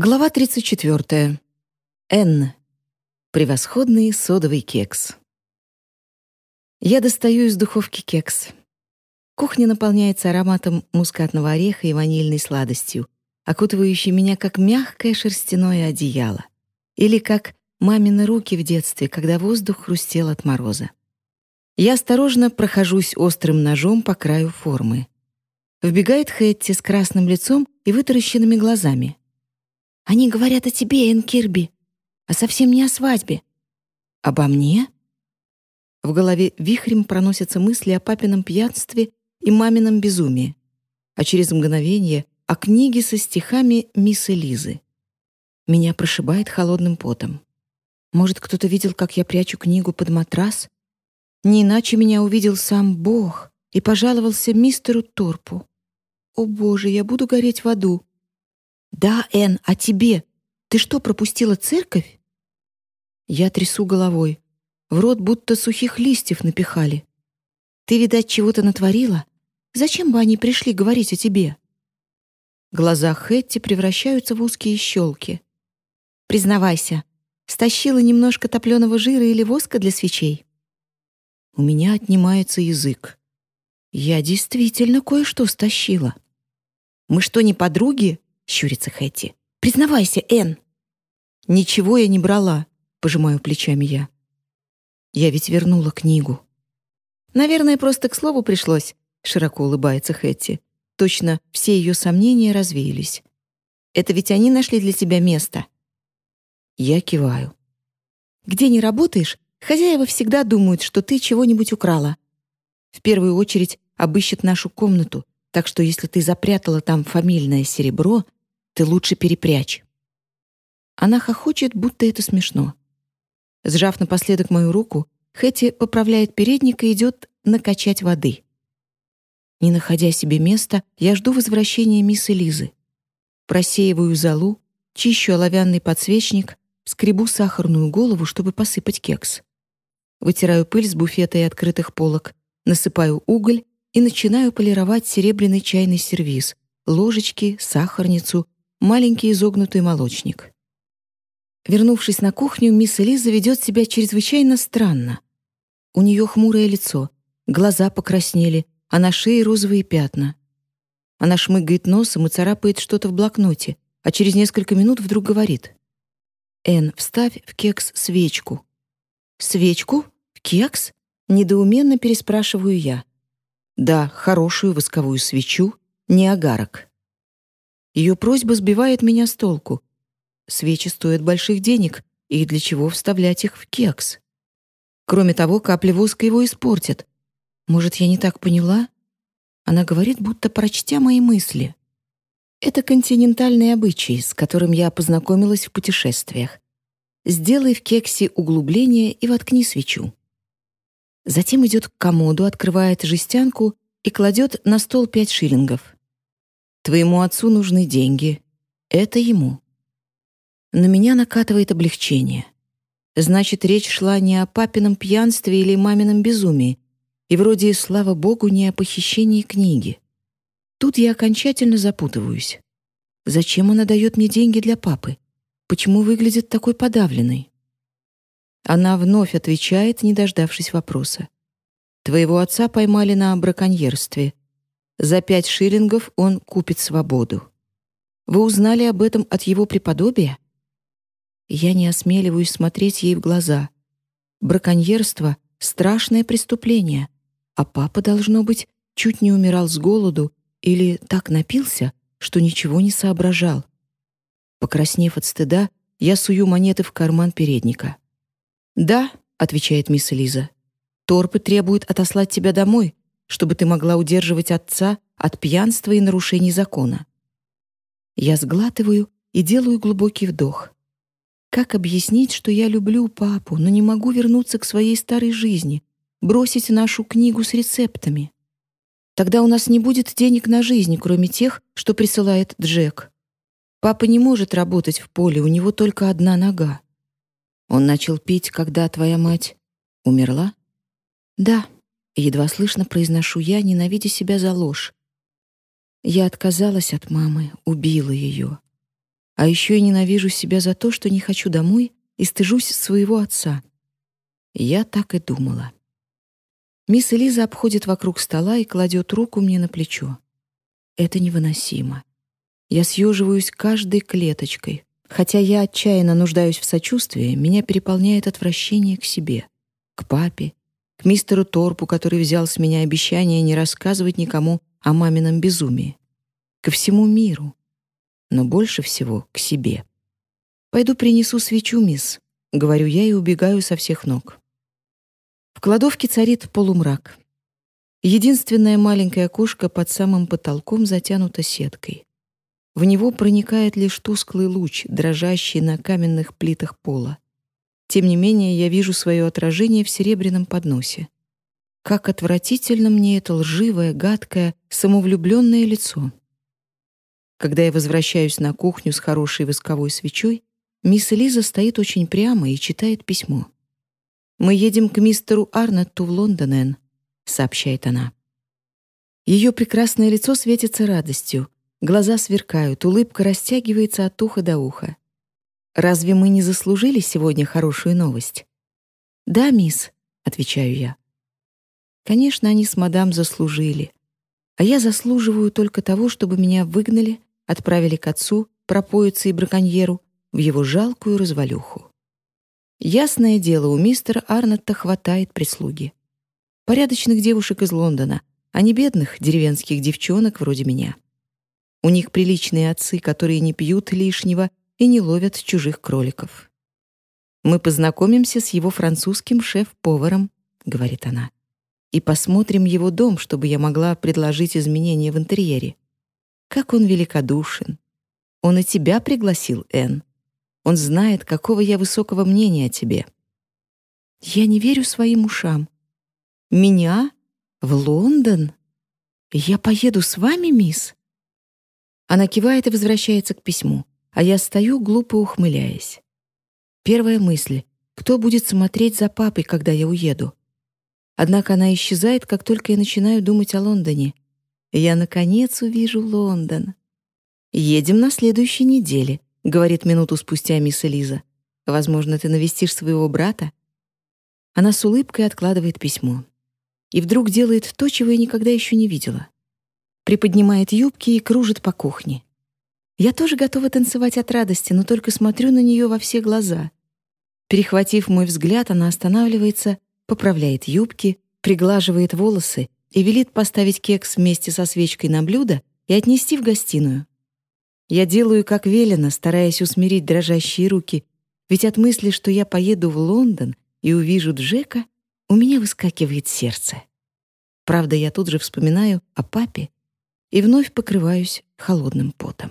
Глава 34. Н. Превосходный содовый кекс. Я достаю из духовки кекс. Кухня наполняется ароматом мускатного ореха и ванильной сладостью, окутывающей меня как мягкое шерстяное одеяло. Или как мамины руки в детстве, когда воздух хрустел от мороза. Я осторожно прохожусь острым ножом по краю формы. Вбегает Хэтти с красным лицом и вытаращенными глазами. Они говорят о тебе, Энн Кирби, а совсем не о свадьбе. Обо мне? В голове вихрем проносятся мысли о папином пьянстве и мамином безумии, а через мгновение — о книге со стихами мисс Элизы. Меня прошибает холодным потом. Может, кто-то видел, как я прячу книгу под матрас? Не иначе меня увидел сам Бог и пожаловался мистеру Торпу. О, Боже, я буду гореть в аду. «Да, Энн, а тебе? Ты что, пропустила церковь?» Я трясу головой. В рот будто сухих листьев напихали. «Ты, видать, чего-то натворила? Зачем бы они пришли говорить о тебе?» Глаза Хэтти превращаются в узкие щелки. «Признавайся, стащила немножко топленого жира или воска для свечей?» У меня отнимается язык. Я действительно кое-что стащила. «Мы что, не подруги?» Щурится Хэти. «Признавайся, Энн!» «Ничего я не брала», — пожимаю плечами я. «Я ведь вернула книгу». «Наверное, просто к слову пришлось», — широко улыбается Хэтти. Точно все ее сомнения развеялись. «Это ведь они нашли для тебя место». Я киваю. «Где не работаешь, хозяева всегда думают, что ты чего-нибудь украла. В первую очередь обыщут нашу комнату, так что если ты запрятала там фамильное серебро, ты лучше перепрячь». Она хохочет, будто это смешно. Сжав напоследок мою руку, Хэти поправляет передник и идет накачать воды. Не находя себе места, я жду возвращения мисс Элизы. Просеиваю золу, чищу оловянный подсвечник, скребу сахарную голову, чтобы посыпать кекс. Вытираю пыль с буфета и открытых полок, насыпаю уголь и начинаю полировать серебряный чайный сервиз, ложечки, сахарницу маленький изогнутый молочник. Вернувшись на кухню, мисс Элиза ведет себя чрезвычайно странно. У нее хмурое лицо, глаза покраснели, а на шее розовые пятна. Она шмыгает носом и царапает что-то в блокноте, а через несколько минут вдруг говорит. «Энн, вставь в кекс свечку». «Свечку? В кекс?» — недоуменно переспрашиваю я. «Да, хорошую восковую свечу, не агарок». Ее просьба сбивает меня с толку. Свечи стоят больших денег, и для чего вставлять их в кекс? Кроме того, капли воска его испортят. Может, я не так поняла? Она говорит, будто прочтя мои мысли. Это континентальный обычай, с которым я познакомилась в путешествиях. Сделай в кексе углубление и воткни свечу. Затем идет к комоду, открывает жестянку и кладет на стол пять шиллингов. Твоему отцу нужны деньги. Это ему. На меня накатывает облегчение. Значит, речь шла не о папином пьянстве или мамином безумии, и вроде, слава богу, не о похищении книги. Тут я окончательно запутываюсь. Зачем она дает мне деньги для папы? Почему выглядит такой подавленной? Она вновь отвечает, не дождавшись вопроса. Твоего отца поймали на браконьерстве. За пять шиллингов он купит свободу. Вы узнали об этом от его преподобия? Я не осмеливаюсь смотреть ей в глаза. Браконьерство — страшное преступление, а папа, должно быть, чуть не умирал с голоду или так напился, что ничего не соображал. Покраснев от стыда, я сую монеты в карман передника. «Да», — отвечает мисс Элиза, — «торпы требуют отослать тебя домой, чтобы ты могла удерживать отца от пьянства и нарушений закона. Я сглатываю и делаю глубокий вдох. Как объяснить, что я люблю папу, но не могу вернуться к своей старой жизни, бросить нашу книгу с рецептами? Тогда у нас не будет денег на жизнь, кроме тех, что присылает Джек. Папа не может работать в поле, у него только одна нога. Он начал пить, когда твоя мать умерла? Да. Едва слышно произношу я, ненавидя себя за ложь. Я отказалась от мамы, убила ее. А еще и ненавижу себя за то, что не хочу домой и стыжусь своего отца. Я так и думала. Мисс Элиза обходит вокруг стола и кладет руку мне на плечо. Это невыносимо. Я съеживаюсь каждой клеточкой. Хотя я отчаянно нуждаюсь в сочувствии, меня переполняет отвращение к себе, к папе, к мистеру Торпу, который взял с меня обещание не рассказывать никому о мамином безумии, ко всему миру, но больше всего к себе. «Пойду принесу свечу, мисс», — говорю я и убегаю со всех ног. В кладовке царит полумрак. Единственное маленькое окошко под самым потолком затянуто сеткой. В него проникает лишь тусклый луч, дрожащий на каменных плитах пола. Тем не менее, я вижу свое отражение в серебряном подносе. Как отвратительно мне это лживое, гадкое, самовлюбленное лицо. Когда я возвращаюсь на кухню с хорошей восковой свечой, мисс Элиза стоит очень прямо и читает письмо. «Мы едем к мистеру Арнетту в Лондон, Энн», — сообщает она. Ее прекрасное лицо светится радостью, Глаза сверкают, улыбка растягивается от уха до уха. «Разве мы не заслужили сегодня хорошую новость?» «Да, мисс», — отвечаю я. Конечно, они с мадам заслужили. А я заслуживаю только того, чтобы меня выгнали, отправили к отцу, пропоице и браконьеру, в его жалкую развалюху. Ясное дело, у мистера Арнотта хватает прислуги. Порядочных девушек из Лондона, а не бедных деревенских девчонок вроде меня. У них приличные отцы, которые не пьют лишнего и не ловят чужих кроликов. «Мы познакомимся с его французским шеф-поваром», — говорит она, «и посмотрим его дом, чтобы я могла предложить изменения в интерьере. Как он великодушен. Он и тебя пригласил, Энн. Он знает, какого я высокого мнения о тебе». Я не верю своим ушам. «Меня? В Лондон? Я поеду с вами, мисс?» Она кивает и возвращается к письму, а я стою, глупо ухмыляясь. Первая мысль — кто будет смотреть за папой, когда я уеду? Однако она исчезает, как только я начинаю думать о Лондоне. Я, наконец, увижу Лондон. «Едем на следующей неделе», — говорит минуту спустя мисс Элиза. «Возможно, ты навестишь своего брата?» Она с улыбкой откладывает письмо. И вдруг делает то, чего я никогда еще не видела приподнимает юбки и кружит по кухне. Я тоже готова танцевать от радости, но только смотрю на нее во все глаза. Перехватив мой взгляд, она останавливается, поправляет юбки, приглаживает волосы и велит поставить кекс вместе со свечкой на блюдо и отнести в гостиную. Я делаю, как велено, стараясь усмирить дрожащие руки, ведь от мысли, что я поеду в Лондон и увижу Джека, у меня выскакивает сердце. Правда, я тут же вспоминаю о папе и вновь покрываюсь холодным потом.